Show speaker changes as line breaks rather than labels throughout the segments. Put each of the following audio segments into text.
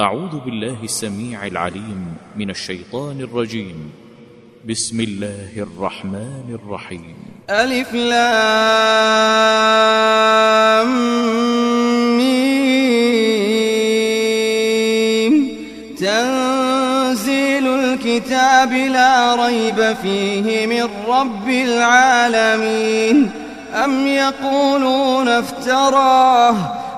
أعوذ بالله السميع العليم من الشيطان الرجيم. بسم الله الرحمن الرحيم.
ألف لام ميم. تنزيل الكتاب لا ريب فيه من رب العالمين. أم يقولون افتراه؟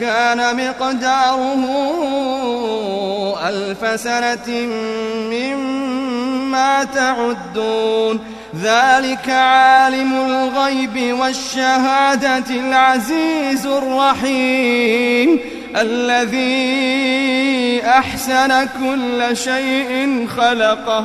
كان مقداره ألف سنة مما تعدون. ذلك عالم الغيب والشهادة العزيز الرحيم. الذي أحسن كل شيء خلقه.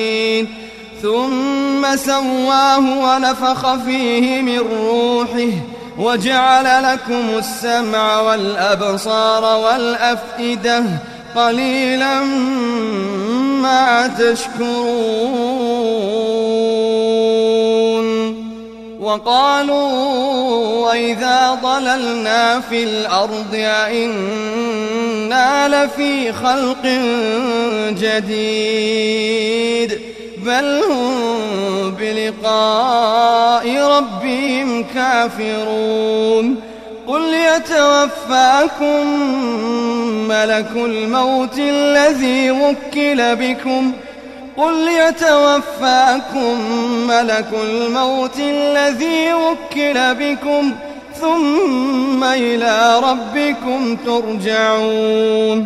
ثم سواه ونفخ فيه من روحه وجعل لكم السمع والأبصار والأفئدة قليلا ما تشكرون. وقالوا وإذا ضللنا في الأرض أئنا لفي خلق جديد. بل هم بلقاء ربهم كافرون. قل يتوفاكم ملك الموت الذي وكل بكم. قل يتوفاكم ملك الموت الذي وكل بكم. ثم إلى ربكم ترجعون.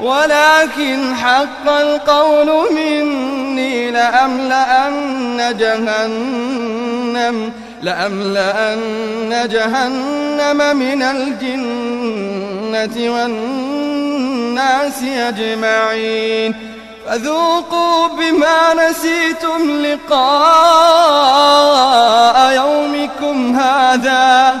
ولكن حق القول مني لأملأن جهنم لأملأن جهنم من الجنة والناس أجمعين. فذوقوا بما نسيتم لقاء يومكم هذا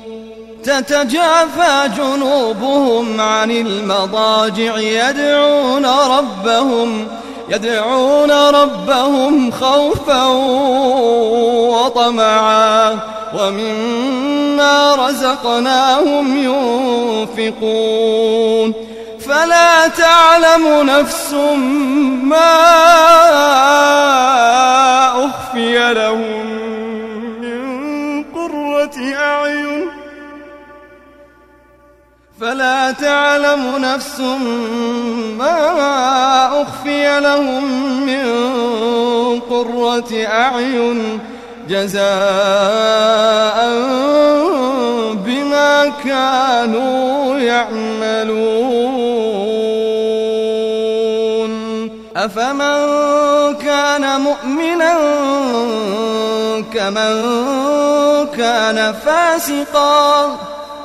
تتجافى جنوبهم عن المضاجع يدعون ربهم يدعون ربهم خوفا وطمعا. ومما رزقناهم ينفقون. فلا تعلم نفس ما أخفي لهم. تعلم نفس ما أخفي لهم من قرة أعين جزاء بما كانوا يعملون. أفمن كان مؤمنا كمن كان فاسقا؟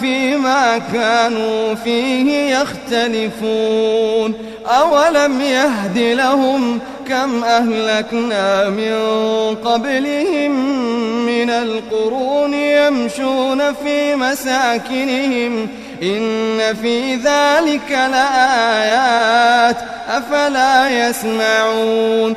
فيما كانوا فيه يختلفون. أولم يهد لهم كم أهلكنا من قبلهم من القرون يمشون في مساكنهم؟ إن في ذلك لآيات أفلا يسمعون.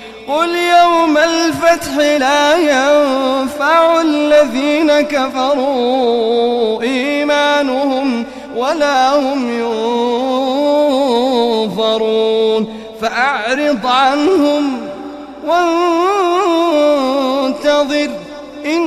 قل يوم الفتح لا ينفع الذين كفروا إيمانهم ولا هم ينظرون فأعرض عنهم وانتظر إن